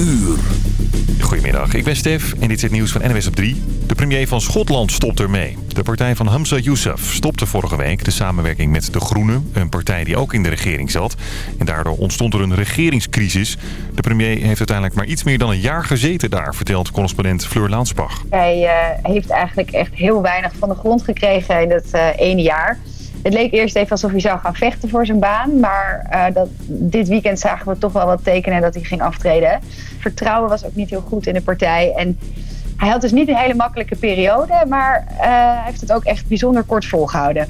uur. Goedemiddag, ik ben Stef en dit is het nieuws van NWS op 3. De premier van Schotland stopt ermee. De partij van Hamza Yousaf stopte vorige week de samenwerking met De Groenen. Een partij die ook in de regering zat. En daardoor ontstond er een regeringscrisis. De premier heeft uiteindelijk maar iets meer dan een jaar gezeten daar, vertelt correspondent Fleur Laansbach. Hij uh, heeft eigenlijk echt heel weinig van de grond gekregen in dat uh, ene jaar. Het leek eerst even alsof hij zou gaan vechten voor zijn baan. Maar uh, dat, dit weekend zagen we toch wel wat tekenen dat hij ging aftreden. Vertrouwen was ook niet heel goed in de partij. En hij had dus niet een hele makkelijke periode. Maar uh, hij heeft het ook echt bijzonder kort volgehouden.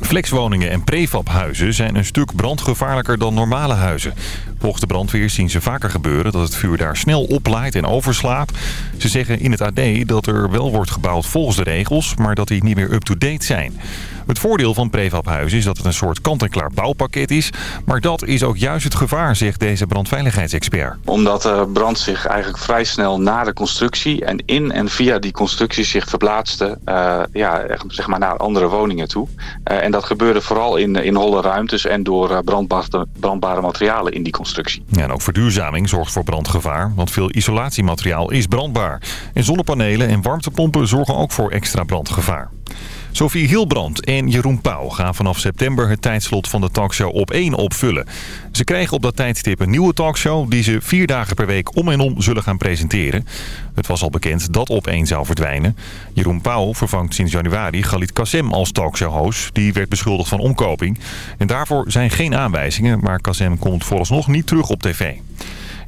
Flexwoningen en prefabhuizen zijn een stuk brandgevaarlijker dan normale huizen. Volgens de brandweer zien ze vaker gebeuren dat het vuur daar snel oplaait en overslaat. Ze zeggen in het AD dat er wel wordt gebouwd volgens de regels, maar dat die niet meer up-to-date zijn. Het voordeel van prefabhuizen is dat het een soort kant-en-klaar bouwpakket is. Maar dat is ook juist het gevaar, zegt deze brandveiligheidsexpert. Omdat de brand zich eigenlijk vrij snel na de constructie en in en via die constructie zich verplaatste uh, ja, zeg maar naar andere woningen toe. Uh, en dat gebeurde vooral in, in holle ruimtes en door brandbare, brandbare materialen in die constructie. Ja, en ook verduurzaming zorgt voor brandgevaar, want veel isolatiemateriaal is brandbaar. En zonnepanelen en warmtepompen zorgen ook voor extra brandgevaar. Sophie Hilbrand en Jeroen Pauw gaan vanaf september het tijdslot van de talkshow op 1 opvullen. Ze krijgen op dat tijdstip een nieuwe talkshow die ze vier dagen per week om en om zullen gaan presenteren. Het was al bekend dat op 1 zou verdwijnen. Jeroen Pauw vervangt sinds januari Galit Kassem als talkshow-host. Die werd beschuldigd van omkoping. En daarvoor zijn geen aanwijzingen, maar Kassem komt vooralsnog niet terug op tv.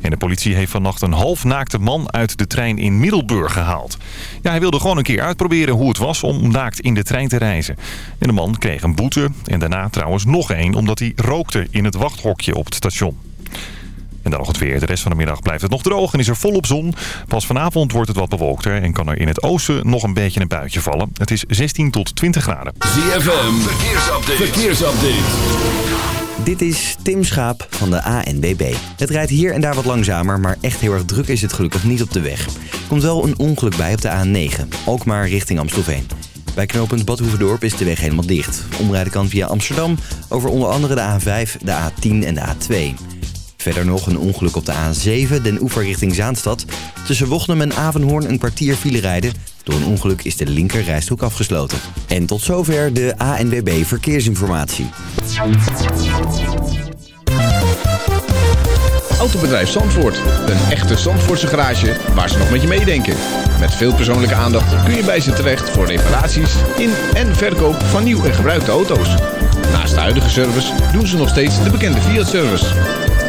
En de politie heeft vannacht een halfnaakte man uit de trein in Middelburg gehaald. Ja, hij wilde gewoon een keer uitproberen hoe het was om naakt in de trein te reizen. En de man kreeg een boete en daarna trouwens nog één omdat hij rookte in het wachthokje op het station. En dan nog het weer. De rest van de middag blijft het nog droog en is er volop zon. Pas vanavond wordt het wat bewolkter en kan er in het oosten nog een beetje een buitje vallen. Het is 16 tot 20 graden. ZFM, verkeersupdate. verkeersupdate. Dit is Tim Schaap van de ANBB. Het rijdt hier en daar wat langzamer, maar echt heel erg druk is het gelukkig niet op de weg. Er komt wel een ongeluk bij op de A9, ook maar richting Amstelveen. Bij knooppunt Badhoevedorp is de weg helemaal dicht. Omrijden kan via Amsterdam over onder andere de A5, de A10 en de A2. Verder nog een ongeluk op de A7, den oever richting Zaanstad. Tussen Wochnum en Avenhoorn een kwartier file rijden. Door een ongeluk is de linker rijstrook afgesloten. En tot zover de ANWB Verkeersinformatie. Autobedrijf Zandvoort. Een echte Zandvoortse garage waar ze nog met je meedenken. Met veel persoonlijke aandacht kun je bij ze terecht voor reparaties in en verkoop van nieuw en gebruikte auto's. Naast de huidige service doen ze nog steeds de bekende Fiat-service.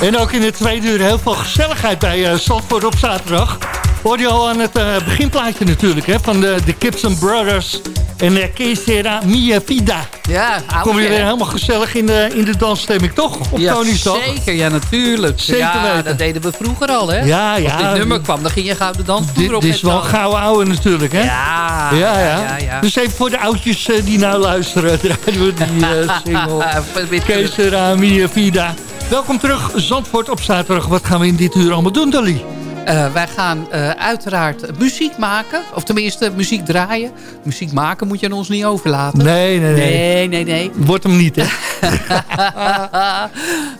En ook in de tweede uur heel veel gezelligheid bij uh, Zandvoort op zaterdag. Hoorde je al aan het uh, beginplaatje natuurlijk, hè, van de, de Gibson Brothers en de Kesera Mia Vida. Ja, Kom je weer helemaal gezellig in de, in de dansstemming, toch? Op ja, Koningsdag? zeker. Ja, natuurlijk. Zeker ja, weten. dat deden we vroeger al, hè? Ja, ja. Als dit nummer kwam, dan ging je gauw de dansvloer op. Dit is wel gouden ouwe natuurlijk, hè? Ja, ja, ja, ja. ja. Dus even voor de oudjes uh, die nou luisteren, draaien we die uh, single. Kesera Mia Vida. Welkom terug, Zandvoort op zaterdag. Wat gaan we in dit uur allemaal doen, Dolly? Uh, wij gaan uh, uiteraard muziek maken. Of tenminste, muziek draaien. Muziek maken moet je aan ons niet overlaten. Nee, nee, nee. Nee, nee, nee. Wordt hem niet, hè?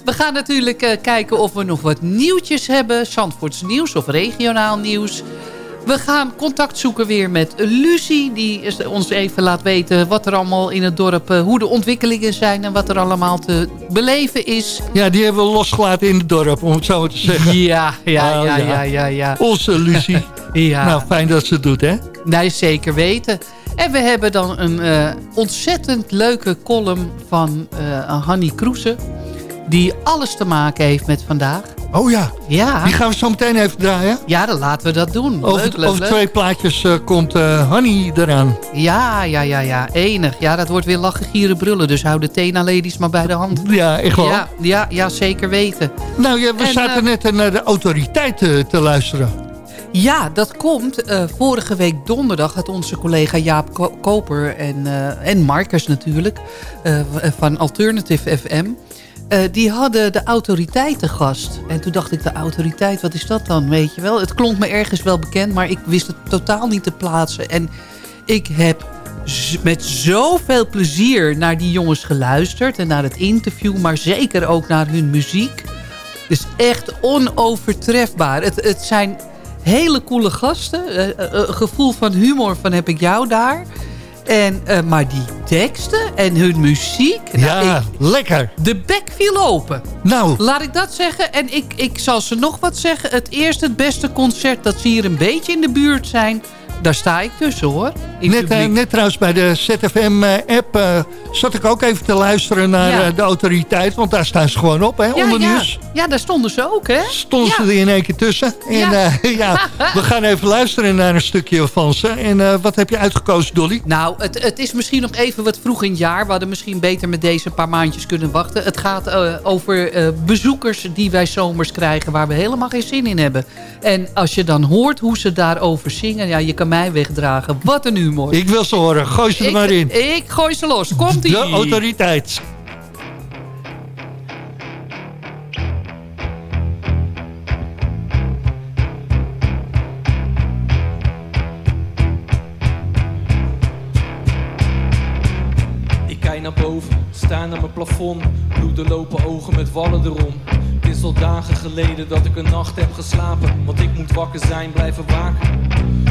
we gaan natuurlijk uh, kijken of we nog wat nieuwtjes hebben. Zandvoorts nieuws of regionaal nieuws. We gaan contact zoeken weer met Lucie. Die ons even laat weten wat er allemaal in het dorp... hoe de ontwikkelingen zijn en wat er allemaal te beleven is. Ja, die hebben we losgelaten in het dorp, om het zo te zeggen. Ja, ja, oh, ja, ja, ja, ja. Onze Lucie. ja. Nou, fijn dat ze het doet, hè? Nee, zeker weten. En we hebben dan een uh, ontzettend leuke column van uh, Hanny Kroesen. Die alles te maken heeft met vandaag. Oh ja. ja, die gaan we zo meteen even draaien. Ja, dan laten we dat doen. Over, leuk, leuk, over leuk. twee plaatjes uh, komt uh, Honey eraan. Ja, ja, ja, ja. Enig. Ja, dat wordt weer lachen, gieren, brullen. Dus hou de Tena ladies maar bij de hand. Ja, echt wel. Ja, ja, ja zeker weten. Nou ja, we En, zaten uh, net naar de autoriteiten te luisteren. Ja, dat komt. Uh, vorige week donderdag had onze collega Jaap Ko Koper en, uh, en Marcus natuurlijk... Uh, van Alternative FM... Uh, die hadden de autoriteiten gast. En toen dacht ik, de autoriteit, wat is dat dan? Weet je wel? Het klonk me ergens wel bekend, maar ik wist het totaal niet te plaatsen. En ik heb met zoveel plezier naar die jongens geluisterd. En naar het interview, maar zeker ook naar hun muziek. Dus echt onovertrefbaar. Het, het zijn hele coole gasten. Uh, gevoel van humor van heb ik jou daar. En, uh, maar die teksten en hun muziek... Ja, nou, ik, lekker. De bek viel open. Nou. Laat ik dat zeggen. En ik, ik zal ze nog wat zeggen. Het eerste, het beste concert dat ze hier een beetje in de buurt zijn... Daar sta ik tussen hoor. Net, uh, net trouwens bij de ZFM-app uh, zat ik ook even te luisteren naar ja. de autoriteit. Want daar staan ze gewoon op, hè, ja, onder ja. nieuws. Ja, daar stonden ze ook, hè? Stonden ze er in één keer tussen. En ja, ja we gaan even luisteren naar een stukje van ze. En wat heb je uitgekozen, Dolly? Nou, het, het is misschien nog even wat vroeg in het jaar. We hadden misschien beter met deze een paar maandjes kunnen wachten. Het gaat over bezoekers die wij zomers krijgen... waar we helemaal geen zin in hebben. En als je dan hoort hoe ze daarover zingen... ja, je kan mij wegdragen. Wat een humor. Ik wil ze horen. Gooi ze er ik, maar in. Ik gooi ze los. Komt-ie. De autoriteit. Ik kijk naar boven, sta naar mijn plafond. Bloeden lopen ogen met wallen erom. Het is al dagen geleden dat ik een nacht heb geslapen. Want ik moet wakker zijn, blijven waken.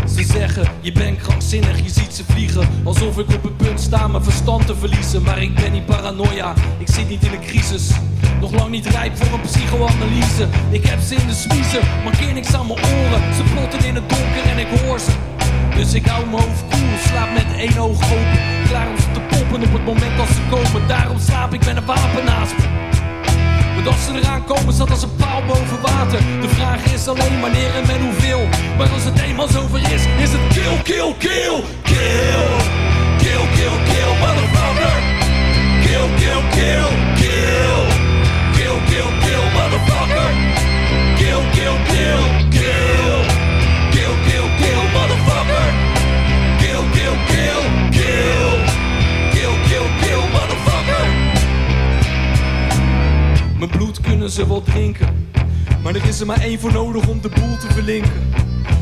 Ze zeggen, je bent krankzinnig, je ziet ze vliegen. Alsof ik op het punt sta mijn verstand te verliezen. Maar ik ben niet paranoia, ik zit niet in een crisis. Nog lang niet rijp voor een psychoanalyse. Ik heb ze in de smiezen, markeer niks aan mijn oren. Ze plotten in het donker en ik hoor ze. Dus ik hou mijn hoofd koel, slaap met één oog open. Klaar om ze te poppen op het moment dat ze komen. Daarom slaap ik met een wapen naast. Als ze eraan komen, zat als een paal boven water. De vraag is alleen wanneer en met hoeveel. Maar als het eenmaal zover is, is het kill, kill, kill, kill. Kill, kill, kill, motherfucker. Kill, kill, kill, kill. Kill, kill, kill, motherfucker. Kill, kill, kill, kill. Kill, kill, kill, motherfucker. Kill, kill, kill, kill. Kill, kill, kill, motherfucker. Mijn bloed kunnen ze wel drinken. Maar er is er maar één voor nodig om de boel te verlinken.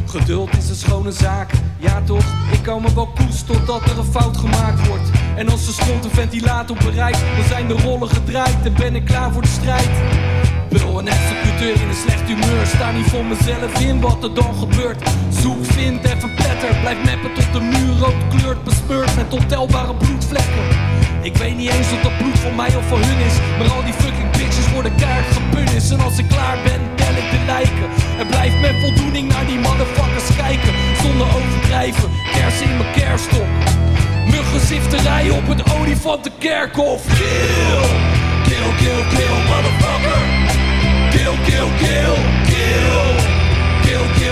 Geduld is een schone zaak, ja toch? Ik kan me wel koes totdat er een fout gemaakt wordt. En als de stond een ventilator bereikt, dan zijn de rollen gedraaid en ben ik klaar voor de strijd. Bul een executeur in een slecht humeur, sta niet voor mezelf in wat er dan gebeurt. Zoek, vind en verpletter, blijf meppen tot de muur rood kleurt, besmeurd met ontelbare bloedvlekken. Ik weet niet eens of dat bloed van mij of van hun is, maar al die fucking bitches worden keihard gepunnis. En als ik klaar ben, tel ik de lijken. En blijf met voldoening naar die motherfuckers kijken, zonder overdrijven, kers in mijn kerststok. Muggenzifterij op het olifantenkerkhof. Kill, kill, kill, kill, motherfucker.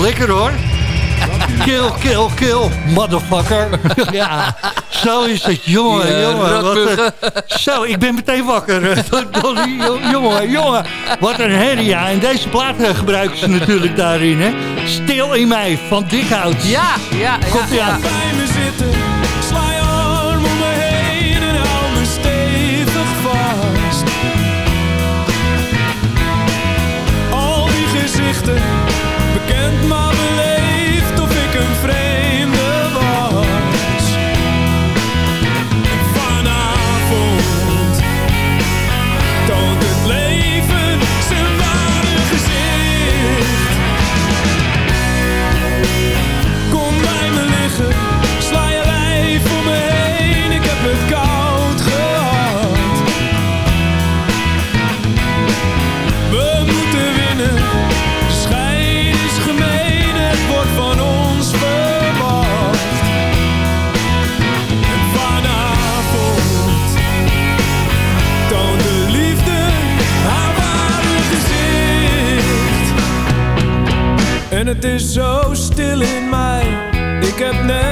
Lekker hoor. Kill, kill, kill, motherfucker. ja, zo is het. Jongen, jongen. Wat zo, ik ben meteen wakker. jongen, jongen. Wat een herrie. Ja, en deze plaat gebruiken ze natuurlijk daarin. Hè. Stil in mij, van Dikhout. Ja, ja, Komt ja. ja. Het is zo stil in mij. Ik heb nergens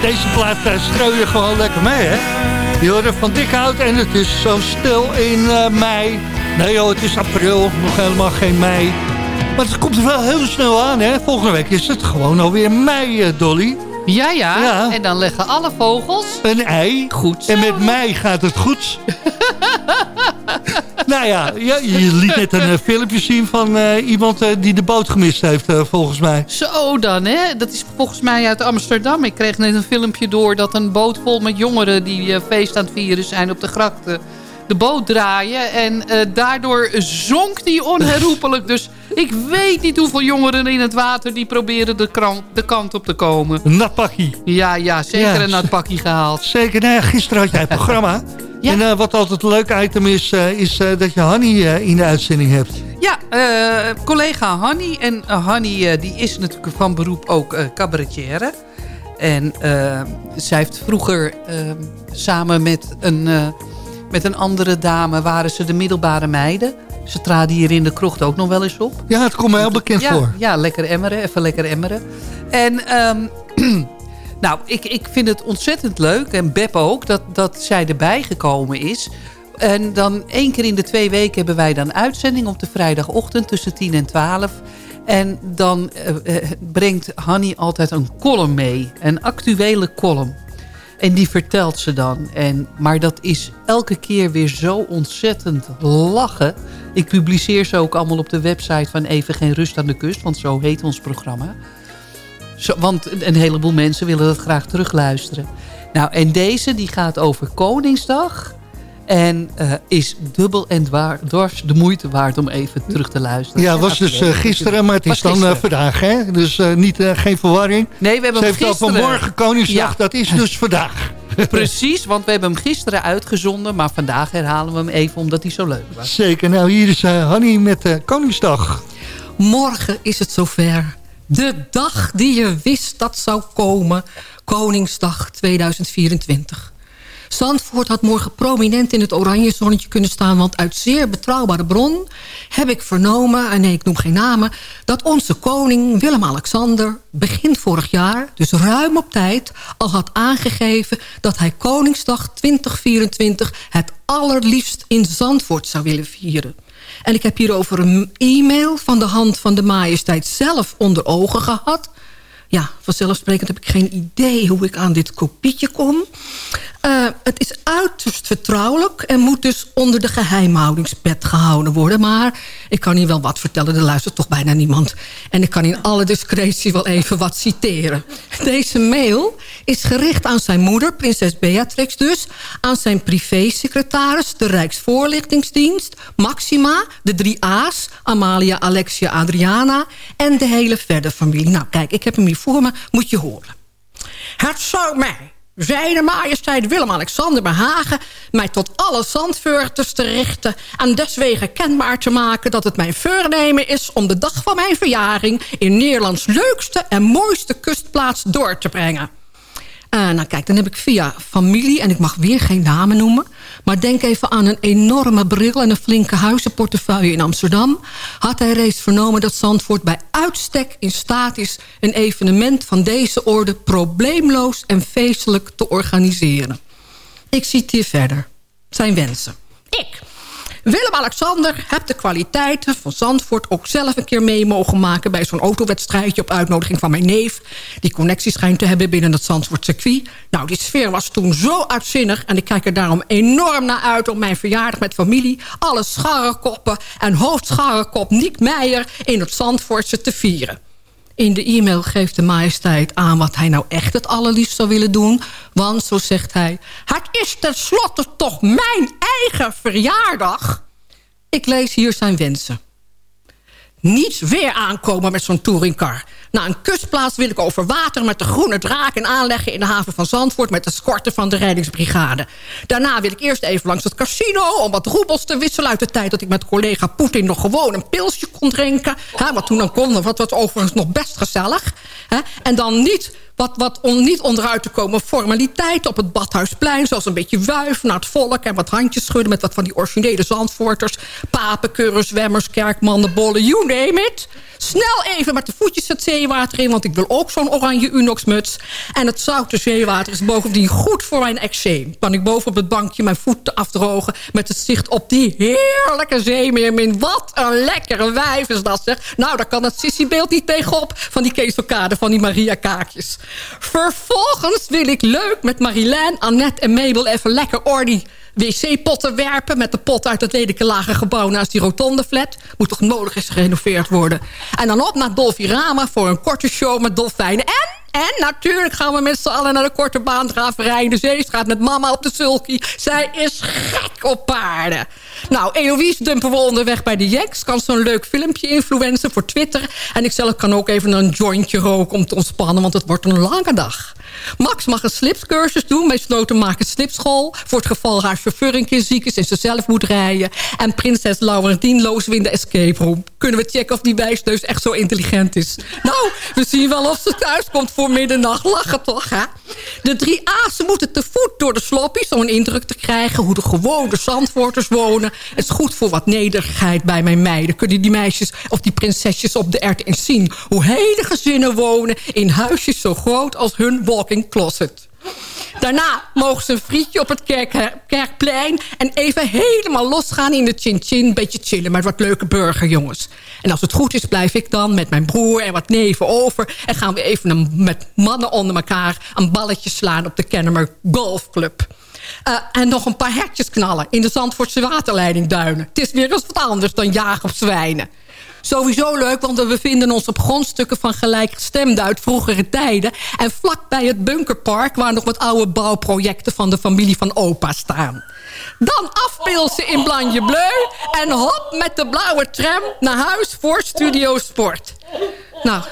Deze plaat uh, streu je gewoon lekker mee, hè? Je hoorde van Dikhout en het is zo stil in eh, mei. Nee joh, het is april, nog helemaal geen mei. Maar het komt er wel heel snel aan, hè? Volgende week is het gewoon alweer mei, eh, Dolly. Ja, ja, Ja. En dan leggen alle vogels... Een ei. Goed zo. En met mij gaat het goed. nou ja, je liet net een eh, filmpje zien van eh, iemand eh, die de boot gemist heeft, volgens mij. Zo dan, hè? Dat is volgens mij uit Amsterdam. Ik kreeg net een filmpje door dat een boot vol met jongeren... die feest aan het vieren zijn op de grachten... de boot draaien. En daardoor zonk die onherroepelijk. Dus ik weet niet hoeveel jongeren in het water... die proberen de, krant, de kant op te komen. Een nat pakkie. Ja, ja, zeker Ja. een nat pakje gehaald. Zeker, nou ja, gisteren had jij het programma. Ja. En eh, wat altijd een leuk item is, eh, is eh, dat je Hanny in de uitzending hebt. Ja, collega Hanny. En uh, Hanny die is natuurlijk van beroep ook cabaretière. En zij heeft vroeger samen met een, Met een andere dame waren ze de middelbare meiden. Ze traden hier in de krocht ook nog wel eens op. Ja, het komt mij heel bekend ja, voor. Ja, lekker emmeren. Even lekker emmeren. En ehm, nou, ik, ik vind het ontzettend leuk. En Beb ook, dat, dat zij erbij gekomen is. En dan één keer in de twee weken hebben wij dan uitzending op de vrijdagochtend tussen 10 en 12. En dan uh, brengt Hanny altijd een column mee. Een actuele column. En die vertelt ze dan. En, maar dat is elke keer weer zo ontzettend lachen. Ik publiceer ze ook allemaal op de website van Even Geen Rust aan de Kust. Want zo heet ons programma. Zo, want een heleboel mensen willen dat graag terugluisteren. Nou, en deze die gaat over Koningsdag. En uh, is dubbel en dwars de moeite waard om even terug te luisteren. Ja, was dus uh, gisteren, maar het is dan uh, vandaag, hè? Dus niet, geen verwarring. Nee, we hebben Ze hem heeft gisteren... al vanmorgen Koningsdag, ja. dat is dus vandaag. Precies, want we hebben hem gisteren uitgezonden. Maar vandaag herhalen we hem even, omdat hij zo leuk was. Zeker. Nou, hier is Hanny met Koningsdag. Morgen is het zover. De dag die je wist dat zou komen. Koningsdag 2024. Zandvoort had morgen prominent in het oranje zonnetje kunnen staan... want uit zeer betrouwbare bron heb ik vernomen... en nee, ik noem geen namen... dat onze koning Willem-Alexander begin vorig jaar... dus ruim op tijd al had aangegeven... dat hij Koningsdag 2024 het allerliefst in Zandvoort zou willen vieren. En ik heb hierover een e-mail van de hand van de majesteit zelf onder ogen gehad... Ja, vanzelfsprekend heb ik geen idee hoe ik aan dit kopietje kom. Uh, het is uiterst vertrouwelijk en moet dus onder de geheimhoudingspet gehouden worden. Maar ik kan hier wel wat vertellen, er luistert toch bijna niemand. En ik kan in alle discretie wel even wat citeren. Deze mail is gericht aan zijn moeder, prinses Beatrix dus... aan zijn privésecretaris, de Rijksvoorlichtingsdienst... Maxima, de drie A's, Amalia, Alexia, Adriana... en de hele verder familie. Nou kijk, ik heb hem hier voor me, moet je horen. Het zou mij zijne majesteit Willem-Alexander behagen... mij tot alle zandveurters te richten... en deswegen kenbaar te maken dat het mijn voornemen is... om de dag van mijn verjaring... in Nederlands leukste en mooiste kustplaats door te brengen. Uh, nou kijk, dan heb ik via familie, en ik mag weer geen namen noemen... maar denk even aan een enorme bril en een flinke huizenportefeuille in Amsterdam... had hij reeds vernomen dat Zandvoort bij uitstek in staat is... een evenement van deze orde probleemloos en feestelijk te organiseren. Ik citeer verder. Zijn wensen. Ik... Willem-Alexander heb de kwaliteiten van Zandvoort ook zelf een keer mee mogen maken... bij zo'n autowedstrijdje op uitnodiging van mijn neef... die connectie schijnt te hebben binnen het Zandvoort circuit. Nou, die sfeer was toen zo uitzinnig... en ik kijk er daarom enorm naar uit op mijn verjaardag met familie... alle scharrekoppen en hoofdscharrekop Niek Meijer in het Zandvoortse te vieren. In de e-mail geeft de majesteit aan wat hij nou echt het allerliefst zou willen doen. Want, zo zegt hij, het is tenslotte toch mijn eigen verjaardag. Ik lees hier zijn wensen. Niet weer aankomen met zo'n touringcar. Na een kustplaats wil ik over water met de groene draken aanleggen... in de haven van Zandvoort met de skorten van de reddingsbrigade. Daarna wil ik eerst even langs het casino... om wat roebels te wisselen uit de tijd dat ik met collega Poetin... nog gewoon een pilsje kon drinken. Hè, wat toen dan kon, wat was overigens nog best gezellig. En dan niet wat, wat om niet onderuit te komen formaliteit op het Badhuisplein. Zoals een beetje wuif naar het volk en wat handjes schudden... met wat van die originele zandvoorters. Papenkeuren, zwemmers, kerkmannen, bollen, you name it. Snel even met de voetjes het zeewater in... want ik wil ook zo'n oranje Unox-muts. En het zoute zeewater is bovendien goed voor mijn eczeem. Kan ik boven op het bankje mijn voeten afdrogen... met het zicht op die heerlijke zeemeermin. Wat een lekkere wijf is dat, zeg. Nou, daar kan het sissiebeeld niet tegenop... van die keeselkade van die Maria-kaakjes. Vervolgens wil ik leuk met Marilyn, Annette en Mabel... even lekker ordy wc-potten werpen... met de pot uit het lelijke lage gebouw naast die rotonde flat. Moet toch nodig eens gerenoveerd worden. En dan op naar Dolfirama voor een korte show met dolfijnen. En en natuurlijk gaan we met z'n allen naar de korte baandraverij in de Zeestraat... met mama op de sulky. Zij is gek op paarden. Nou, Eloise dumpen we onderweg bij de Jacks. Kan zo'n leuk filmpje influencen voor Twitter. En ik zelf kan ook even een jointje roken om te ontspannen... want het wordt een lange dag. Max mag een slipscursus doen bij Slotenmaker Slipschool... voor het geval haar chauffeur ziek is en ze zelf moet rijden. En prinses Laurentien Looswin de escape room. Kunnen we checken of die wijsneus echt zo intelligent is? Nou, we zien wel of ze thuis komt voor middernacht. Lachen toch, hè? De drie A's moeten te voet door de sloppies om een indruk te krijgen... hoe de gewone zandvoorters wonen. Het is goed voor wat nederigheid bij mijn meiden. Kunnen die meisjes of die prinsesjes op de ert eens zien... hoe hele gezinnen wonen in huisjes zo groot als hun walking closet. Daarna mogen ze een frietje op het kerk, kerkplein... en even helemaal losgaan in de chin-chin. Beetje chillen met wat leuke burgerjongens. En als het goed is, blijf ik dan met mijn broer en wat neven over... en gaan we even met mannen onder elkaar een balletje slaan... op de Kennemer Golfclub. Uh, en nog een paar hertjes knallen in de Zandvoortse waterleidingduinen. Het is weer eens wat anders dan jagen op zwijnen. Sowieso leuk, want we bevinden ons op grondstukken van gelijkgestemden uit vroegere tijden. En vlak bij het bunkerpark waar nog wat oude bouwprojecten van de familie van opa staan. Dan afpilsen in Blanje Bleu en hop met de blauwe tram naar huis voor Studio Sport. Nou,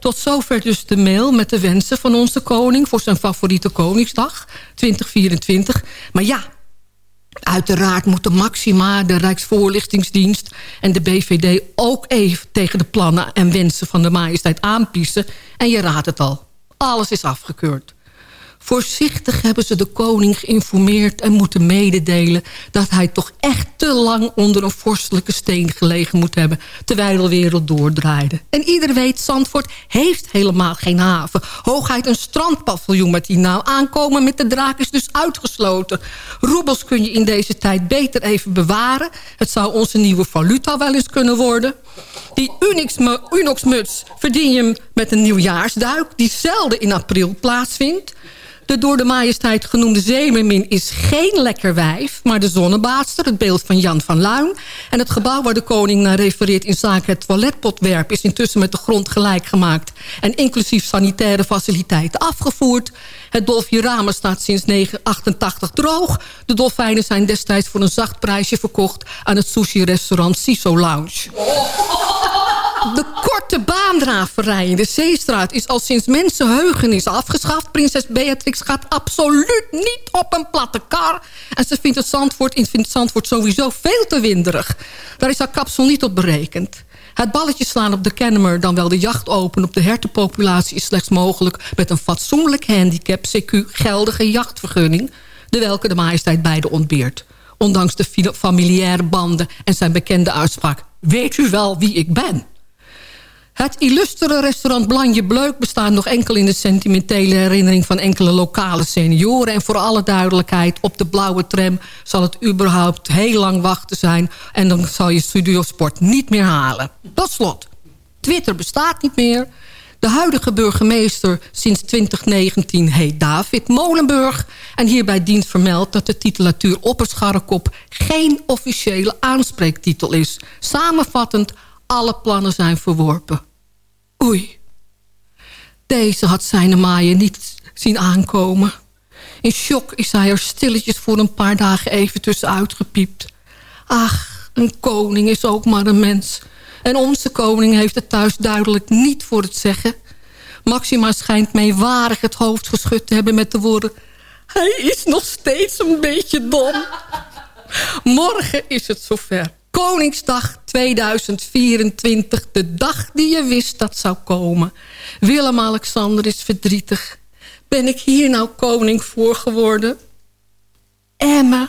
tot zover dus de mail met de wensen van onze koning... voor zijn favoriete Koningsdag 2024. Maar ja, Uiteraard moeten Maxima, de Rijksvoorlichtingsdienst en de BVD ook even tegen de plannen en wensen van de majesteit aanpiezen. En je raadt het al, alles is afgekeurd. Voorzichtig hebben ze de koning geïnformeerd en moeten mededelen... dat hij toch echt te lang onder een vorstelijke steen gelegen moet hebben... terwijl de wereld doordraaide. En ieder weet, Zandvoort heeft helemaal geen haven. Hoogheid een strandpaviljoen met die naam aankomen met de draak is dus uitgesloten. Roebels kun je in deze tijd beter even bewaren. Het zou onze nieuwe valuta wel eens kunnen worden. Die Unox-muts verdien je met een nieuwjaarsduik... die zelden in april plaatsvindt. De door de majesteit genoemde zeemermin is geen lekker wijf... maar de zonnebaadster, het beeld van Jan van Luin. En het gebouw waar de koning naar refereert in zaken het toiletpotwerp... is intussen met de grond gelijk gemaakt... en inclusief sanitaire faciliteiten afgevoerd. Het Dolfirama staat sinds 1988 droog. De dolfijnen zijn destijds voor een zacht prijsje verkocht... aan het sushi-restaurant Siso Lounge. De korte in de Zeestraat is al sinds mensenheugenis afgeschaft. Prinses Beatrix gaat absoluut niet op een platte kar. En ze vindt het Zandvoort, vindt Zandvoort sowieso veel te winderig. Daar is haar kapsel niet op berekend. Het balletje slaan op de Kennemer, dan wel de jacht open op de hertenpopulatie... is slechts mogelijk met een fatsoenlijk handicap, CQ, geldige jachtvergunning... de welke de majesteit beide ontbeert. Ondanks de familiaire banden en zijn bekende uitspraak... weet u wel wie ik ben? Het illustere restaurant Blanje Bleuk bestaat nog enkel in de sentimentele herinnering van enkele lokale senioren. En voor alle duidelijkheid, op de blauwe tram zal het überhaupt heel lang wachten zijn. En dan zal je Studiosport niet meer halen. Tot slot, Twitter bestaat niet meer. De huidige burgemeester sinds 2019 heet David Molenburg. En hierbij dient vermeld dat de titulatuur Opperscharrekop geen officiële aanspreektitel is. Samenvattend, alle plannen zijn verworpen. Oei. Deze had zijn maaien niet zien aankomen. In shock is hij er stilletjes voor een paar dagen even tussenuit gepiept. Ach, een koning is ook maar een mens. En onze koning heeft het thuis duidelijk niet voor het zeggen. Maxima schijnt meewarig het hoofd geschud te hebben met de woorden... Hij is nog steeds een beetje dom. Morgen is het zover. Koningsdag 2024, de dag die je wist dat zou komen. Willem-Alexander is verdrietig. Ben ik hier nou koning voor geworden? Emma,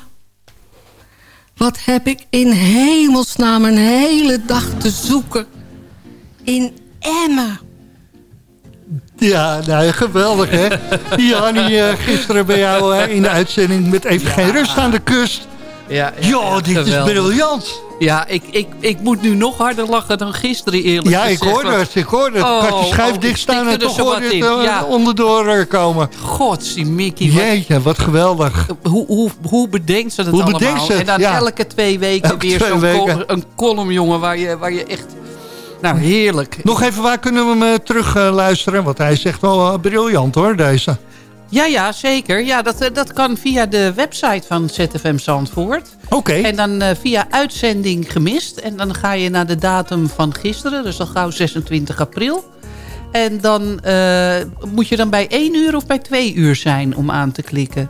wat heb ik in hemelsnaam een hele dag te zoeken? In Emma. Ja, nou, geweldig hè. Jannie, uh, gisteren bij jou in de uitzending met even geen rust aan de kust. Ja, ja, dit is briljant. Ja, ik, ik, ik moet nu nog harder lachen dan gisteren eerlijk ja, gezegd. Ja, ik hoorde het, ik hoorde het. Oh, Kan je schijf oh, dicht staan en toch hoor je het uh, onderdoor komen. Godzie Mickey. Jeetje, wat geweldig. Hoe, hoe, hoe bedenkt ze hoe allemaal? Bedenkt ze het? En dan ja. elke twee weken elke weer zo'n col een column, jongen, waar je, waar je echt... Nou, heerlijk. Nog even, waar kunnen we hem uh, terug luisteren? Want hij is echt wel briljant hoor, deze. Ja, ja, zeker. Ja, dat, eh, dat kan via de website van ZFM Zandvoort. Oké. En dan uh, via uitzending gemist. En dan ga je naar de datum van gisteren. Dus al gauw 26 april. En dan uh, moet je dan bij 1 uur of bij 2 uur zijn om aan te klikken.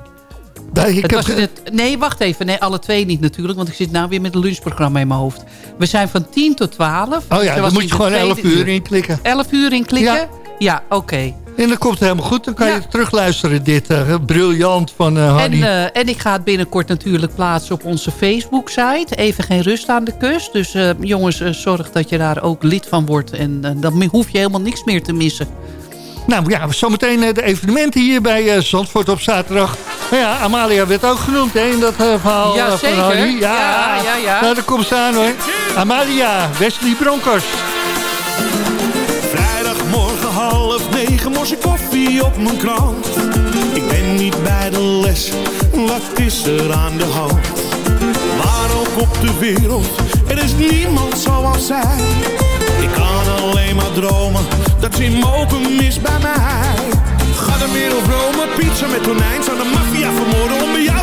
Nee, ik heb... het, nee, wacht even. Nee, alle twee niet natuurlijk. Want ik zit nou weer met een lunchprogramma in mijn hoofd. We zijn van 10 tot 12. Oh ja, dan moet je gewoon 11 uur in klikken. 11 uur in klikken? Ja, ja oké. Okay. En dan komt helemaal goed. Dan kan je terugluisteren dit. Uh, briljant van uh, Harry. En, uh, en ik ga het binnenkort natuurlijk plaatsen op onze Facebook-site. Even geen rust aan de kust. Dus jongens, zorg dat je daar ook lid van wordt. En dan hoef je helemaal niks meer te missen. Nou ja, zometeen de evenementen hier bij Zandvoort op zaterdag. Nou ja, Amalia werd ook genoemd hè, in dat verhaal ja, van Harry. Ja, ja, ja. ja. Nou, daar komt ze aan hoor. Amalia, Wesley Bronkers. Half negen, morse koffie op mijn krant. Ik ben niet bij de les, wat is er aan de hand? Waar ook op de wereld, er is niemand zoals zij. Ik kan alleen maar dromen, dat ze mogen mis bij mij. Ga de wereld Rome, pizza met tonijn. Zou de maffia vermoorden om bij jou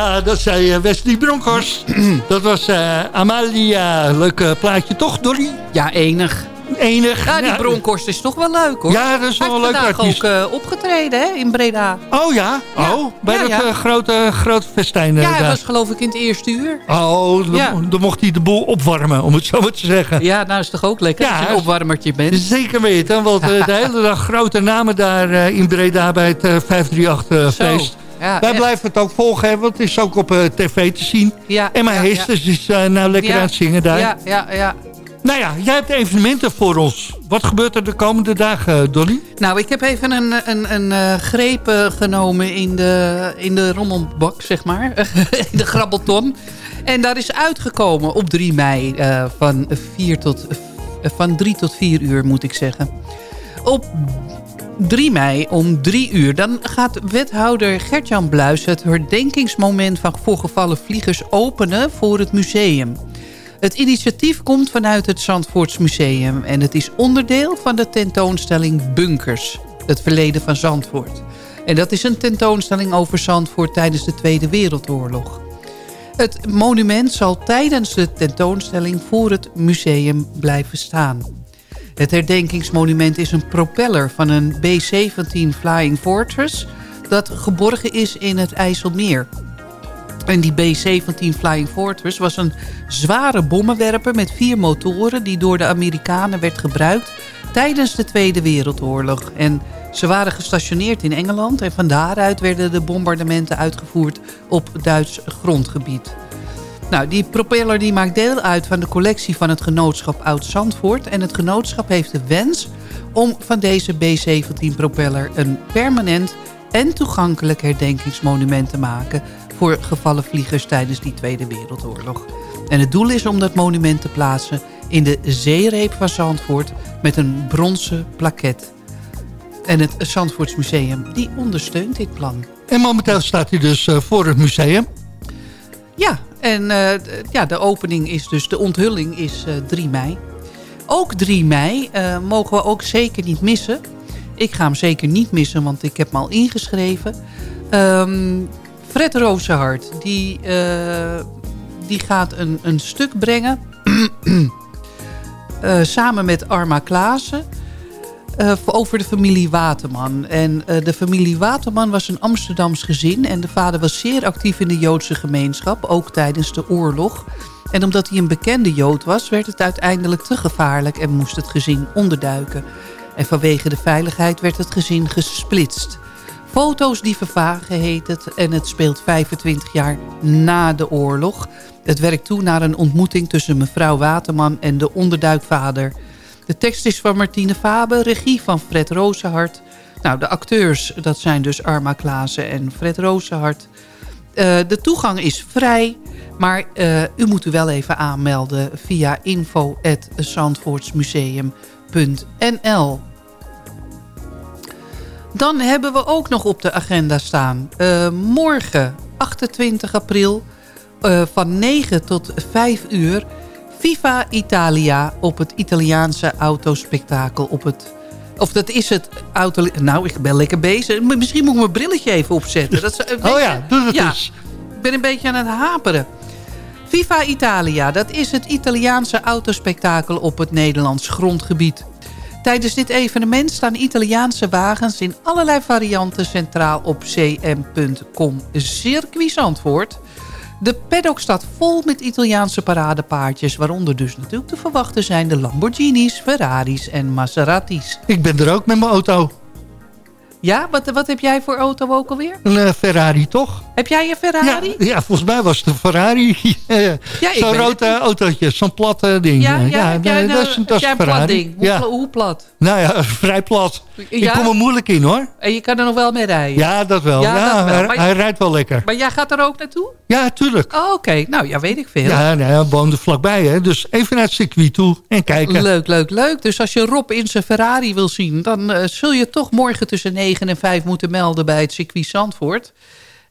Ja, dat zei eh, Wesley Bronckhorst. dat was eh, Amalia. Leuk eh, plaatje toch, Dolly? Ja, enig. Enig. Ja, die Bronkhorst is toch wel leuk, hoor. Ja, dat is wel een leuk Hij heeft artiest. vandaag ook opgetreden, hè, in Breda. Oh ja? Oh, bij Ja, dat grote, grote festijn Ja, daar. was geloof ik in het eerste uur. Oh, dan, Ja. dan mocht hij de boel opwarmen, om het zo maar te zeggen. Ja, nou is toch ook lekker als je een opwarmertje bent. Zeker weten, want de hele dag grote namen daar in Breda bij het eh, 538-feest. Ja, Wij echt. blijven het ook volgen, want het is ook op eh, tv te zien. Ja, En mijn ja, heesters is eh, nou lekker aan het zingen daar. Ja, ja, ja. Nou ja, jij hebt evenementen voor ons. Wat gebeurt er de komende dagen, eh, Dolly? Nou, ik heb even een, een, een greep genomen in de, in de rommelbak, zeg maar. in de grabbelton. En daar is uitgekomen op 3 mei van, 4 tot, van 3 tot 4 uur, moet ik zeggen. Op 3 mei om 3 uur. Dan gaat wethouder Gertjan Bluis het herdenkingsmoment van voorgevallen vliegers openen voor het museum. Het initiatief komt vanuit het Zandvoorts Museum en het is onderdeel van de tentoonstelling Bunkers, het verleden van Zandvoort. En dat is een tentoonstelling over Zandvoort tijdens de Tweede Wereldoorlog. Het monument zal tijdens de tentoonstelling voor het museum blijven staan. Het herdenkingsmonument is een propeller van een B-17 Flying Fortress... dat geborgen is in het IJsselmeer. En die B-17 Flying Fortress was een zware bommenwerper met vier motoren... die door de Amerikanen werd gebruikt tijdens de Tweede Wereldoorlog. En ze waren gestationeerd in Engeland... en van daaruit werden de bombardementen uitgevoerd op Duits grondgebied. Nou, die propeller die maakt deel uit van de collectie van het genootschap Oud-Zandvoort. En het genootschap heeft de wens om van deze B-17-propeller een permanent en toegankelijk herdenkingsmonument te maken voor gevallen vliegers tijdens die Tweede Wereldoorlog. En het doel is om dat monument te plaatsen in de zeereep van Zandvoort met een bronzen plaket. En het Zandvoortsmuseum die ondersteunt dit plan. En momenteel staat hij dus uh, voor het museum. Ja, en uh, ja, de opening is dus, de onthulling is uh, 3 mei. Ook 3 mei mogen we ook zeker niet missen. Ik ga hem zeker niet missen, want ik heb hem al ingeschreven. Um, Fred Rozenhart, die, die gaat een, een stuk brengen... samen met Arma Klaassen uh, over de familie Waterman. En uh, de familie Waterman was een Amsterdams gezin... en de vader was zeer actief in de Joodse gemeenschap, ook tijdens de oorlog. En omdat hij een bekende Jood was, werd het uiteindelijk te gevaarlijk... en moest het gezin onderduiken. En vanwege de veiligheid werd het gezin gesplitst. Foto's die vervagen heet het en het speelt 25 jaar na de oorlog. Het werkt toe naar een ontmoeting tussen mevrouw Waterman en de onderduikvader... De tekst is van Martine Faber, regie van Fred Rozenhart. Nou, de acteurs, dat zijn dus Arma Klaassen en Fred Rozenhart. Uh, de toegang is vrij, maar uh, u moet u wel even aanmelden via info.zandvoortsmuseum.nl Dan hebben we ook nog op de agenda staan. Uh, morgen, 28 april, van 9 tot 5 uur Viva Italia op het Italiaanse autospectakel op het... Of dat is het auto... Nou, ik ben lekker bezig. Misschien moet ik mijn brilletje even opzetten. Dat is, oh ja, doe dat ja, eens. Ik ben een beetje aan het haperen. Viva Italia, dat is het Italiaanse autospectakel op het Nederlands grondgebied. Tijdens dit evenement staan Italiaanse wagens in allerlei varianten centraal op cm.com circuit Zandvoort... De paddock staat vol met Italiaanse paradepaardjes... waaronder dus natuurlijk te verwachten zijn de Lamborghinis, Ferraris en Maseratis. Ik ben er ook met mijn auto. Ja, wat, wat heb jij voor auto ook alweer? Een uh, Ferrari, toch? Heb jij een Ferrari? Ja, ja volgens mij was het een Ferrari. ja, zo'n rood autootje, zo'n plat ding. Ja, ja, ja nee, dat is, dat is een Ferrari. plat ding? Hoe, ja. hoe, plat? Nou ja, vrij plat. Ik kom er moeilijk in, hoor. En je kan er nog wel mee rijden? Ja, dat wel. Ja, dat wel. Hij, hij, rijdt wel lekker. Maar jij gaat er ook naartoe? Ja, tuurlijk. Oh, oké. Nou, ja, weet ik veel. Ja, nou, hij woonde vlakbij, hè. Dus even naar het circuit toe en kijken. Leuk, leuk, leuk. Dus als je Rob in zijn Ferrari wil zien... dan uh, zul je toch morgen tussen 9 en 5 moeten melden bij het circuit Zandvoort.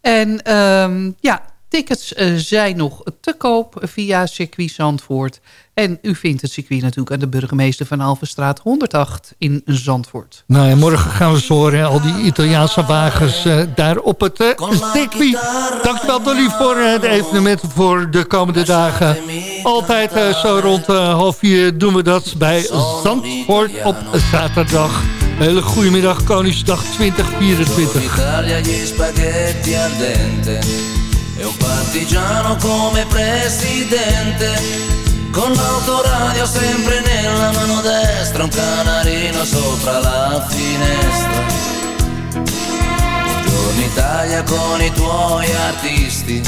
En um, ja, tickets uh, zijn nog te koop via circuit Zandvoort. En u vindt het circuit natuurlijk aan de burgemeester van Alvenstraat 108 in Zandvoort. Nou ja, morgen gaan we zo horen, al die Italiaanse wagens uh, daar op het uh, circuit. Dankjewel Dolly voor uh, de evenementen voor de komende dagen. Altijd zo rond half vier doen we dat bij Zandvoort op zaterdag. Hele goede middag, Koningsdag 2024. Italia gli spaghetti al dente E un partigiano come presidente Con l'autoradio sempre nella mano destra Un canarino sopra la finestra Buongiorno Italia con i tuoi artisti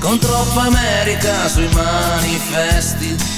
Con troppa America sui manifesti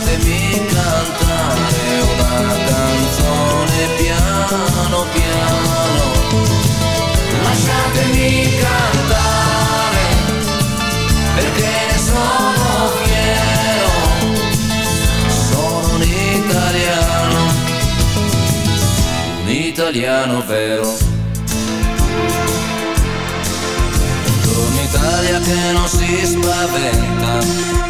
lasciatemi cantare una canzone piano piano. Lasciatemi cantare perché ne sono fiero. Sono un italiano, un italiano vero. Un'Italia che non si spaventa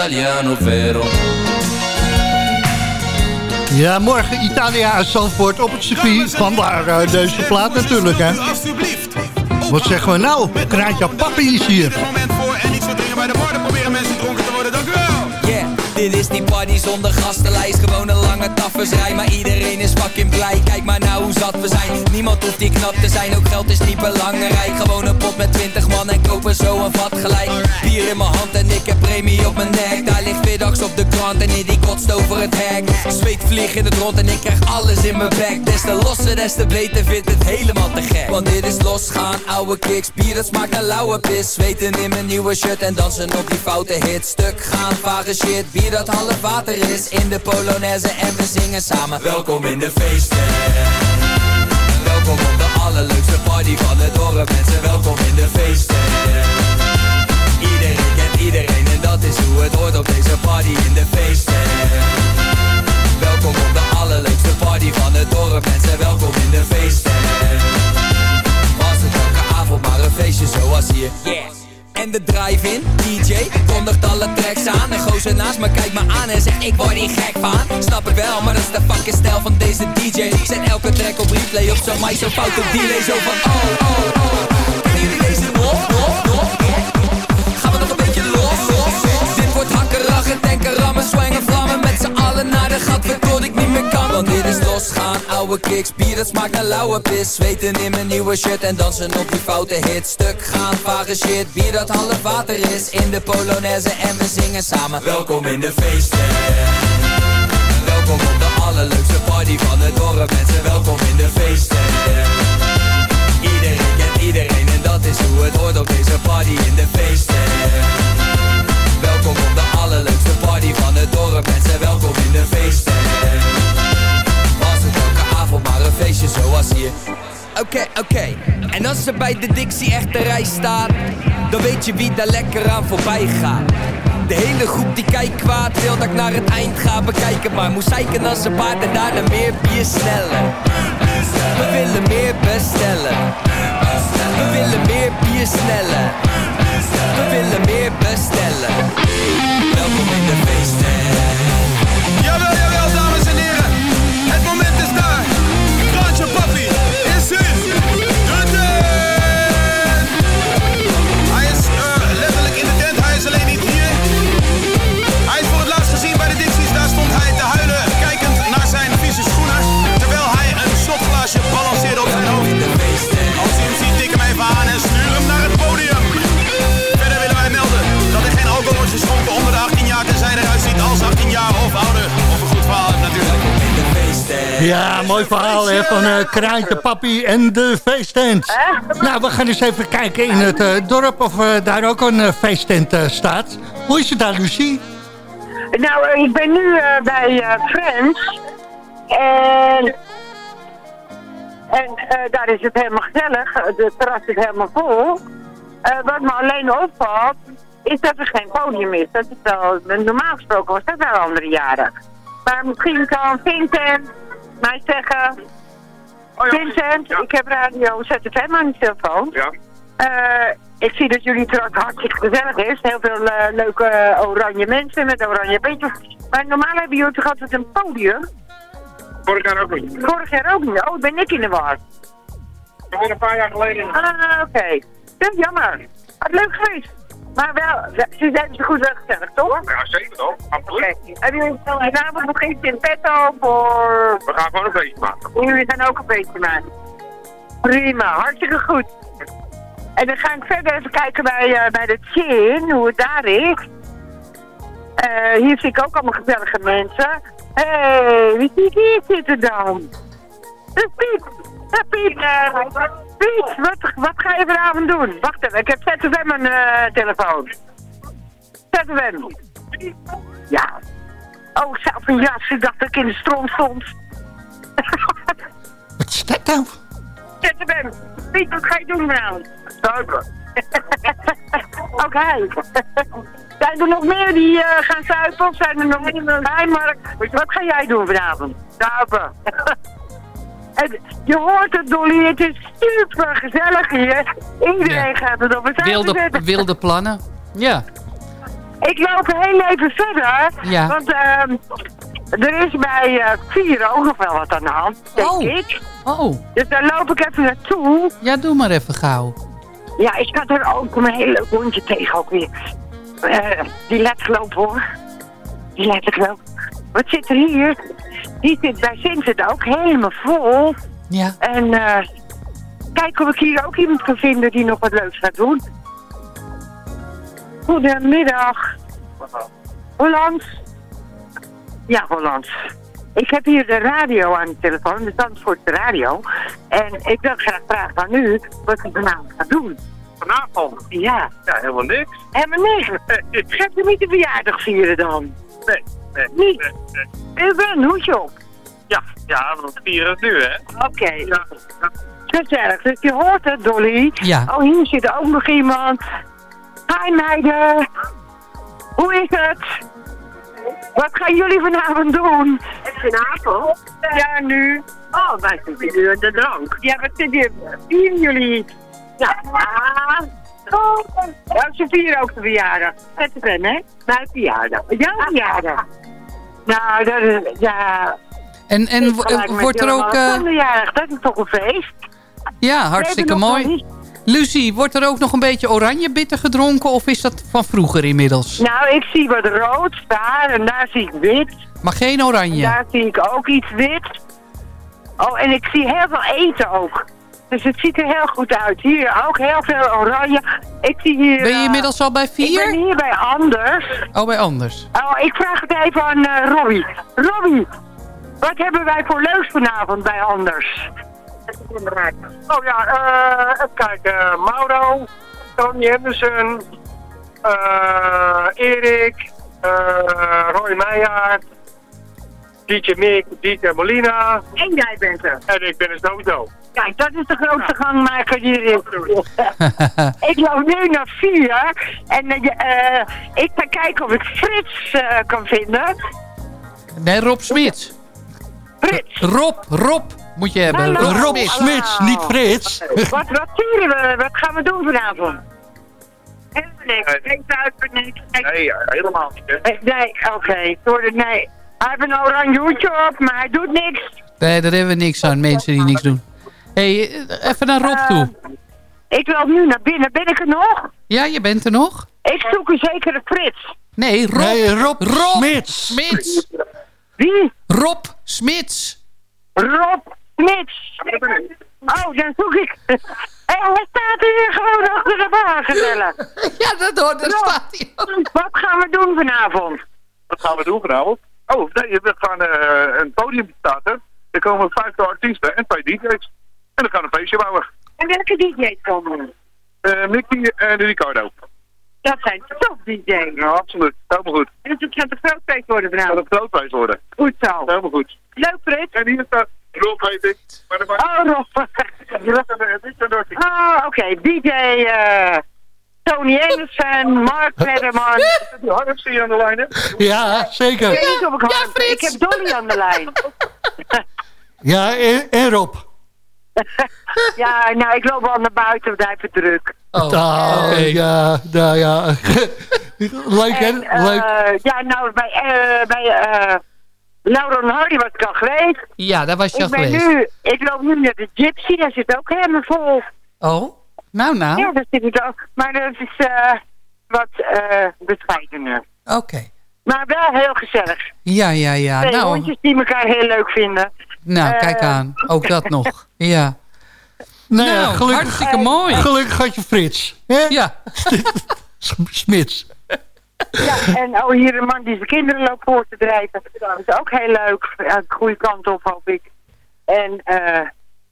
Italiano vero. Ja, morgen Italia en Zandvoort op het circuit. Vandaar uh, deze plaat natuurlijk, hè. Wat zeggen we nou? Kraantje Papi is hier. Dit is die party zonder gastenlijst. Gewoon een lange taffersrij, maar iedereen is fucking blij. Kijk maar nou hoe zat we zijn. Niemand hoeft die knap te zijn, ook geld is niet belangrijk. Gewoon een pot met 20 man en kopen zo een vat gelijk. Bier in mijn hand en ik heb premie op mijn nek. Daar ligt middags op de krant en in die kotst over het hek. Zweet vlieg in het rond en ik krijg alles in mijn bek. Des te losser, des te beter, vindt het helemaal te gek. Want dit is losgaan, ouwe kicks. Bier dat smaakt naar lauwe pis. Zweten in mijn nieuwe shirt en dansen op die foute hit. Stuk gaan, vage shit, bier dat half water is. In de Polonaise en we zingen samen. Welkom in de feesten. Welkom op de allerleukste party van het dorp Mensen, welkom in de feesten. Iedereen kent iedereen en dat is hoe het hoort op deze party in de feesten. Welkom op de allerleukste party van het dorp Mensen, welkom in de feesten. Was het elke avond maar een feestje zoals hier en de drive-in, DJ, kondigt alle tracks aan En gozer naast me kijkt me aan en zegt ik word hier gek van. Snap ik wel, maar dat is de fucking stijl van deze DJ Zet elke track op replay op zo'n mic, zo fout op delay Zo van oh, oh, oh Kennen jullie deze nog, nog, nog? Gaan we nog een beetje los, los, los Dit wordt hakken, lachen, tanken, rammen, zwangen, vlammen Met z'n allen naar de gat, losgaan, ouwe kicks, bier dat smaakt naar lauwe pis. Zweten in mijn nieuwe shirt en dansen op die foute hit Stuk gaan, vage shit, bier dat half water is. In de Polonaise en we zingen samen. Welkom in de feesten. Welkom op de allerleukste party van het dorp Mensen, welkom in de feesten. Iedereen kent iedereen en dat is hoe het hoort op deze party in de feesten. Welkom op de allerleukste party van het dorp Mensen, welkom in de feesten zoals hier Oké, oké. En als ze bij de Dixie echt de rij staat, dan weet je wie daar lekker aan voorbij gaat. De hele groep die kijkt kwaad, wil dat ik naar het eind ga bekijken. Maar moest zeiken als een paard en daarna meer bier sneller. We willen meer bestellen. We willen meer bier sneller. We willen meer bestellen. Welkom in de feesten. Ja, mooi verhaal hè, van uh, Kraantje Papi en de feesttent. Nou, we gaan eens even kijken in het eh, dorp of eh, daar ook een uh, feesttent staat. Hoe is het daar, Lucie? Nou, ik ben nu bij Friends. En En daar is het helemaal gezellig. De terras is helemaal vol. Wat me alleen opvalt, is dat er geen podium is. Dat is wel, normaal gesproken was dat wel andere jaren. Maar misschien kan Vincent mij zeggen... Vincent, ik heb radio ZFM aan de telefoon. Ja. Eh, ik zie dat jullie terras hartstikke gezellig is. Heel veel eh, leuke eh, oranje mensen met oranje beentjes. Maar normaal hebben jullie toch altijd een podium? Vorig jaar ook niet. Vorig jaar ook niet. Oh, ben ik in de war. Was een paar jaar geleden. Ah, oké. Dat is jammer. Wat leuk geweest. Maar wel, ze zijn ze goed wel gezellig, toch? Ja, zeker toch? Absoluut. Oké. Hebben jullie vanavond nog iets in petto voor... We gaan gewoon een feestje maken. Jullie gaan ook een beetje maken. Prima, hartstikke goed. En dan ga ik verder even kijken bij, eh, bij de Chin, hoe het daar is. Eh, hier zie ik ook allemaal gezellige mensen. Hé, hey, wie zie ik hier zitten dan? Dat is Piet. Ja, Piet. eh, Piet, wat, wat ga je vanavond doen? Wacht even, ik heb ZFM een eh telefoon. ZFM. Ja. Oh, zelf een jas. Ik dacht dat ik in de stroom stond. Wat is dat nou? ZFM. Piet, wat ga je doen vanavond? Zuipen. Ook hij. Zijn er nog meer die eh, gaan zuipen of zijn er nog meer? Nee, Mark, wat ga jij doen vanavond? Zuipen. Je hoort het, Dolly, het is super gezellig hier. Iedereen gaat het op het Wilde, wilde plannen. Ja. Ik loop heel even verder, Ja. want ehm, er is bij eh vier ook nog wel wat aan de hand, denk Oh. ik. Oh. Dus daar loop ik even naartoe. Ja, doe maar even gauw. Ja, ik had er ook een heel leuk hondje tegen ook weer. Eh, die laat gelopen hoor. Die laat gelopen. Wat zit er hier? Die zit bij Vincent ook helemaal vol. Ja. En eh kijk of ik hier ook iemand kan vinden die nog wat leuks gaat doen. Goedemiddag. Hollands? Ja, Hollands. Ik heb hier de radio aan de telefoon, de Zandvoortse radio. En ik wil graag vragen aan u wat u vanavond gaat doen. Vanavond? Ja. Ja, helemaal niks. Helemaal niks. Gaat u niet de verjaardag vieren dan? Nee, nee. Niet? U bent hoedje op. Ja, ja, we vieren het nu, hè? Oké. Gezellig. Dus je hoort het, Dolly. Ja. Oh, hier zit ook nog iemand. Hi, meiden. Hoe is het? Wat gaan jullie vanavond doen? Vanavond? Ja, nu. Oh, wij zitten hier de drank. Ja, wat zit hier? Vieren jullie? Ja. Ah. Oh. Ja, ze vieren ook de verjaardag. Het is hè? Mijn verjaardag. Jouw verjaardag. Nou, dat is, ja... En, en wordt er ook... eh, Zonderjarig, dat is toch een feest? ja, hartstikke mooi. Lucie, wordt er ook nog een beetje oranje bitter gedronken of is dat van vroeger inmiddels? Nou, ik zie wat rood daar en daar zie ik wit. Maar geen oranje. Daar zie ik ook iets wit. Oh, en ik zie heel veel eten ook. Dus het ziet er heel goed uit. Hier ook heel veel oranje. Ik zie hier... Ben je eh, inmiddels al bij Ik vier? ben hier bij Anders. Oh, bij anders. Oh, ik vraag het even aan eh Robbie. Robbie, wat hebben wij voor leuks vanavond bij Anders? Oh ja, eh even kijken. Mauro, Tony Henderson, eh Erik, eh Roy Meijer, DJ Mick, DJ Molina. En jij bent er. En ik ben een sowieso. Kijk, dat is de grootste gangmaker die er is. ik loop nu naar vier. En eh, eh, ik ga kijken of ik Frits eh, kan vinden. Nee, Rob Smits. Frits. Rob, Rob moet je hebben. Hallo. Rob Smits. Niet Frits. Wat, wat vieren we? Wat gaan we doen vanavond? Helemaal niks. Niks. Nee, helemaal niet. Nee, oké. Sorry, nee. Hij heeft een oranje hoedje op, maar hij doet niks. Nee, daar hebben we niks aan, mensen die niks doen. Hey, eh, even naar Rob toe. Ik loop nu naar binnen. Ben ik er nog? Ja, je bent er nog? Ik zoek een zekere Frits. Nee, Rob. Nee, Rob Rob Smits. Smits. Wie? Rob Smits. Rob Smits. Oh, dan zoek ik. En hij staat hier gewoon achter de bar, gezellig. Ja, dat hoort, daar Rob, staat hij ook. Wat gaan we doen vanavond? Wat gaan we doen vanavond? Oh, nee, we gaan eh, een podium starten. Er komen vijftal artiesten en twee DJ's. En dan gaan we een feestje bouwen. En welke DJ's komen? Eh Mickey en Ricardo. Dat zijn top DJ's. Ja, absoluut. Helemaal goed. En het gaat een groot feest worden Het gaat vanavond. een groot feest worden. Goed zo. Helemaal goed. Leuk, Frits. En hier staat Rob heet ik. Maar maakt Oh, Rob. Ah, oké. DJ eh, Tony Anderson, Mark Letterman. Die je aan de lijn, hè? Ja, zeker. Ik weet niet of ik Harm- Ik heb Donnie aan de lijn. Ja, en, en Rob. Ja, nou, ik loop wel naar buiten, want hij heeft het druk. Oh, ja, nou ja. Leuk, hè? En, eh, Leuk. ja, nou, bij, eh bij eh Laura en Hardy was ik al geweest. Ja, daar was je ik al ben geweest. nu, ik loop nu naar de Gypsy, daar zit ook helemaal vol. Oh, nou nou. Ja, daar zit het ook. Maar dat is eh, wat eh bescheidener. Oké. Maar wel heel gezellig. Ja, ja, ja. Twee Nou, hondjes die elkaar heel leuk vinden. nou, kijk Eh, aan. Ook dat nog. Ja. Nou, ja, Nou, gelukkig, hartstikke mooi. Gelukkig had je Frits. Hè? Ja. Smits. Ja, en oh, hier een man die zijn kinderen loopt voor te drijven. Dat is ook heel leuk. Ja, de goede kant op, hoop ik. En, eh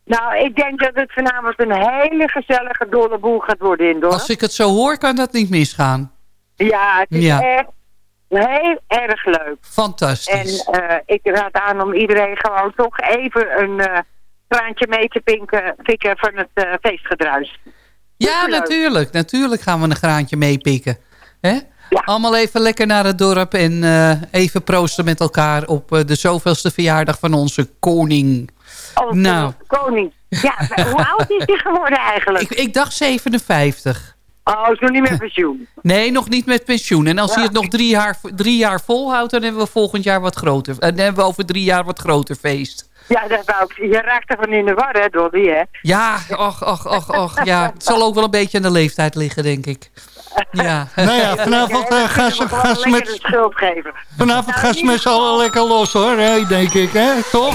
nou, ik denk dat het vanavond een hele gezellige dolle boel gaat worden in Dorp. Als ik het zo hoor, kan dat niet misgaan. Ja, het is Ja. echt heel erg leuk. Fantastisch. En eh, ik raad aan om iedereen gewoon toch even een eh traantje mee te pinken, pikken van het eh, feestgedruis. Ja, Superleuk. natuurlijk. Natuurlijk gaan we een graantje meepikken. Hè? Allemaal even lekker naar het dorp en eh, even proosten met elkaar op eh, de zoveelste verjaardag van onze koning. Oh, nou, koning. Ja, hoe oud is hij geworden eigenlijk? ik, ik dacht 57. Oh, is nog niet meer pensioen. Nee, nog niet met pensioen. En als hij het nog drie jaar, drie jaar volhoudt, dan hebben we volgend jaar wat groter. En dan hebben we over drie jaar wat groter feest. Ja, dat wou ik. Je raakt ervan in de war, hè, Dolly, hè? Ja, och, och, och, och. Ja, het zal ook wel een beetje aan de leeftijd liggen, denk ik. Ja. Nou ja, vanavond eh, gaan ze, gaan ze de met, schuld geven. vanavond gaan ze met z'n allen lekker los, hoor. Hè, denk ik, hè? Toch?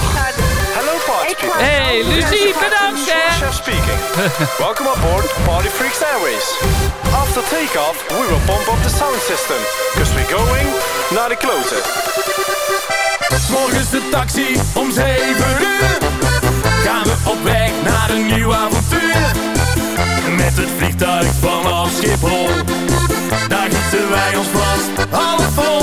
Hello, party. Hey, Lucie, bedankt, hè. Chef speaking. Welcome aboard Party Freaks Airways. After takeoff, we will pump up the sound system. Because we're going naar de kloten. Morgens de taxi om 7 uur. Gaan we op weg naar een nieuw avontuur. Met het vliegtuig vanaf Schiphol. Daar gieten wij ons vast half vol.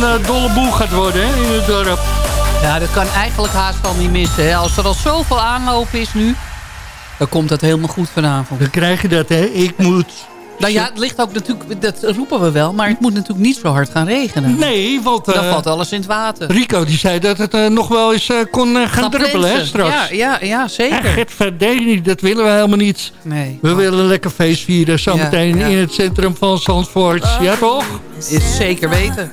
zo'n eh, dolle boel gaat worden hè, in het dorp. Ja, dat kan eigenlijk haast al niet missen. Hè. Als er al zoveel aanloop is nu, dan komt dat helemaal goed vanavond. Dan krijg je dat, hè? Ik moet... Nou ja, het ligt ook natuurlijk, dat roepen we wel, maar het moet natuurlijk niet zo hard gaan regenen. Nee, want... Dan eh, valt alles in het water. Rico die zei dat het eh, nog wel eens kon gaan, druppelen, hè, straks. Ja, ja, ja zeker. En Gert Verdedig, dat willen we helemaal niet. Nee. We willen een lekker feest vieren, zometeen Ja, ja. in het centrum van Zandvoort. Ja, toch? Is zeker weten.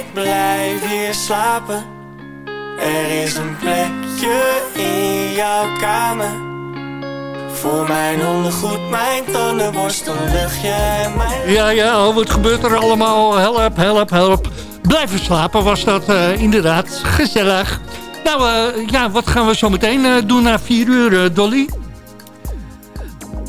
ik blijf hier slapen. Er is een plekje in jouw kamer. Voor mijn ondergoed, mijn tandenborstel, luchtje en mijn... Ja, ja, oh, wat gebeurt er allemaal? Help, help, help. Blijven slapen was dat eh, inderdaad gezellig. Nou, eh, ja, wat gaan we zo meteen eh, doen na vier uur, Dolly?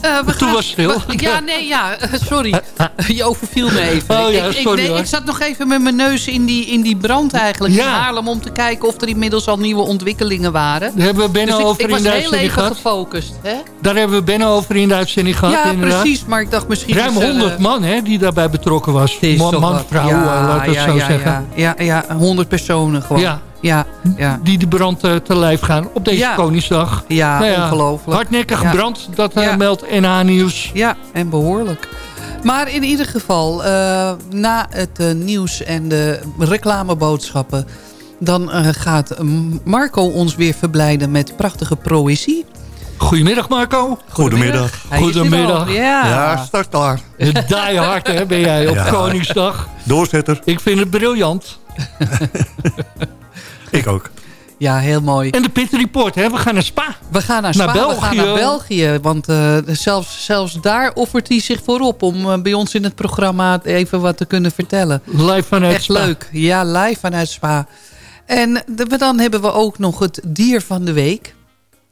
Eh, we Toen gaan- was het stil. we- ja, nee, ja, eh, sorry. Je overviel me even. Oh ja, ik, ik, sorry, nee, ik zat nog even met mijn neus in die, in die brand eigenlijk in. Haarlem... om te kijken of er inmiddels al nieuwe ontwikkelingen waren. Daar hebben we Benno dus over ik in was de heel uitzending gehad. gefocust. Hè? Daar hebben we Benno over in de uitzending gehad, Ja, inderdaad. precies. Maar ik dacht misschien... Ruim er, 100 eh, man hè, die daarbij betrokken was. Man, vrouw, Ja, laat ik het zo zeggen. Ja, ja, ja, 100 personen gewoon. Ja. Ja, ja. Die de brand eh, te lijf gaan op deze Ja. Koningsdag. Ja, Nou ongelooflijk. Hardnekkig Ja. brand, dat eh, Ja. meldt NH Nieuws. Ja, en behoorlijk. Maar in ieder geval, eh, na het eh, nieuws en de reclameboodschappen... dan gaat Marco ons weer verblijden met prachtige proëzie. Goedemiddag Marco. Goedemiddag. Goedemiddag. ja. Ja, start daar. Die hard hè, ben jij op Ja. Koningsdag. Doorzetter. Ik vind het briljant. Ik ook. Ja, heel mooi. En de Pit Report, hè? we gaan naar Spa. We gaan naar Naar Spa, we België. gaan naar België. Want eh, zelfs, zelfs daar offert hij zich voor op... om eh, bij ons in het programma even wat te kunnen vertellen. Live vanuit Echt Spa. leuk. Ja, live vanuit Spa. En de- dan hebben we ook nog het dier van de week.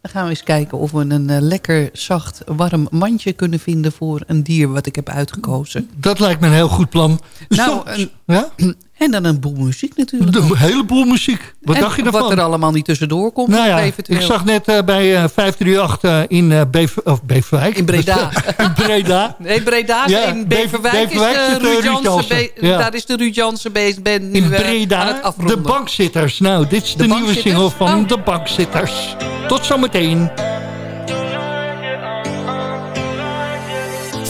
Dan gaan we eens kijken of we een eh, lekker zacht warm mandje kunnen vinden... voor een dier wat ik heb uitgekozen. Dat lijkt me een heel goed plan. Nou, een ja? En dan een boel muziek natuurlijk. Een heleboel muziek. Wat En dacht je ervan? wat er allemaal niet tussendoor komt. Nou ja, ik zag net eh, bij eh 538 eh, in eh Bev of Beverwijk. In Breda. in Breda. Nee, Breda Ja, in Bever- Beverwijk, Beverwijk is de Ruud Jansen. Ja. Daar is de Ruud Jansen bezig. Ben nu In eh, aan Breda, het afronden. de bankzitters. Nou, dit is de, De nieuwe single van Oh. de bankzitters. Tot zometeen.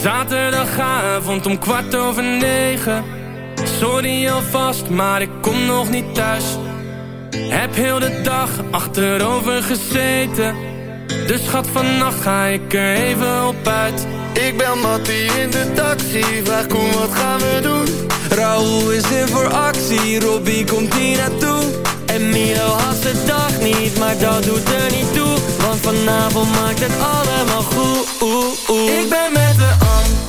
Zaterdagavond om kwart over negen Sorry alvast, maar ik kom nog niet thuis. Heb heel de dag achterover gezeten. Dus schat, vannacht ga ik er even op uit. Ik ben Mattie in de taxi, vraag Koen wat gaan we doen? Raoul is in voor actie, Robbie komt hier naartoe. En Milo had de dag niet, maar dat doet er niet toe. Want vanavond maakt het allemaal goed. Ik ben met de entourage,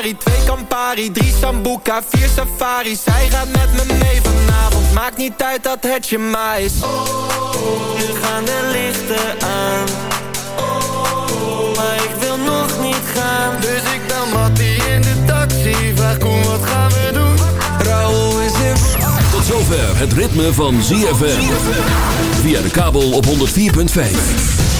Somari, twee Campari Drie Sambuca, vier Safari. Zij gaat met me mee vanavond. Maakt niet uit dat het je maar is Nu gaan de lichten aan. Maar ik wil nog niet gaan. Dus ik bel Mattie in de taxi. Vraag Koen wat gaan we doen? Raoul is in Tot zover het ritme van ZFM. Via de kabel op 104.5.